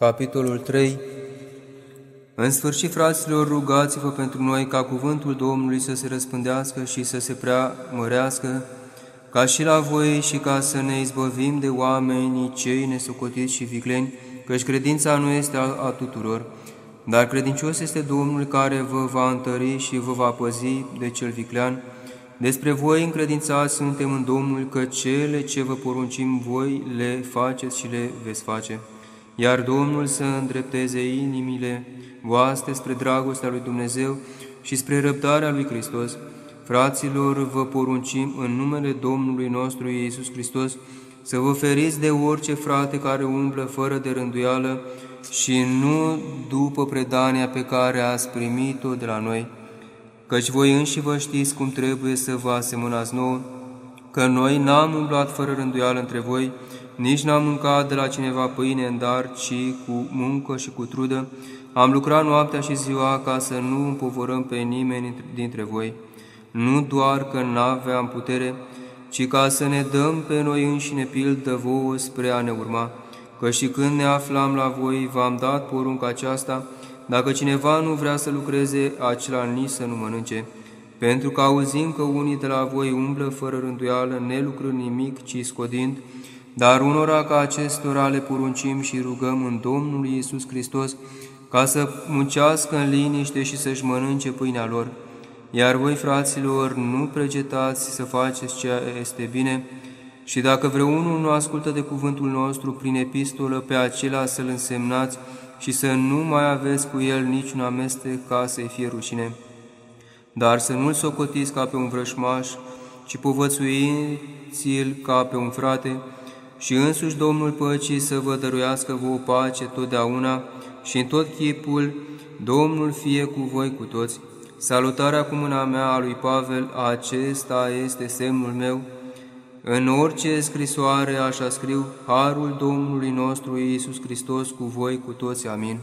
Capitolul 3 În sfârșit, fraților, rugați-vă pentru noi ca cuvântul Domnului să se răspândească și să se prea mărească, ca și la voi și ca să ne izbăvim de oamenii cei nesocotiți și vicleni, căci credința nu este a, a tuturor, dar credincios este Domnul care vă va întări și vă va păzi de cel viclean. Despre voi încredințați suntem în Domnul că cele ce vă poruncim voi le faceți și le veți face iar Domnul să îndrepteze inimile voastre spre dragostea lui Dumnezeu și spre răbdarea lui Hristos. Fraților, vă poruncim în numele Domnului nostru Iisus Hristos să vă feriți de orice frate care umblă fără de rânduială și nu după predania pe care ați primit-o de la noi, căci voi înși vă știți cum trebuie să vă asemănați nouă, că noi n-am umblat fără rânduială între voi, nici n-am mâncat de la cineva pâine în dar, ci cu muncă și cu trudă. Am lucrat noaptea și ziua ca să nu împovărăm pe nimeni dintre voi, nu doar că n-aveam putere, ci ca să ne dăm pe noi înșine pildă vouă spre a ne urma. Că și când ne aflam la voi, v-am dat porunca aceasta, dacă cineva nu vrea să lucreze, acela nici să nu mănânce. Pentru că auzim că unii de la voi umblă fără rânduială, nelucrând nimic, ci scodind, dar unora ca acestora le poruncim și rugăm în Domnul Iisus Hristos ca să muncească în liniște și să-și mănânce pâinea lor. Iar voi, fraților, nu pregetați să faceți ce este bine, și dacă vreunul nu ascultă de cuvântul nostru prin epistolă, pe acela să-l însemnați și să nu mai aveți cu el niciun amestec ca să-i fie rușine. Dar să nu-l socotiți ca pe un vrășmaș, ci povățuiți-l ca pe un frate, și însuși Domnul păcii să vă dăruiască vouă pace totdeauna și în tot chipul, Domnul fie cu voi cu toți. Salutarea cu mâna mea a lui Pavel, acesta este semnul meu. În orice scrisoare așa scriu, Harul Domnului nostru Iisus Hristos cu voi cu toți. Amin.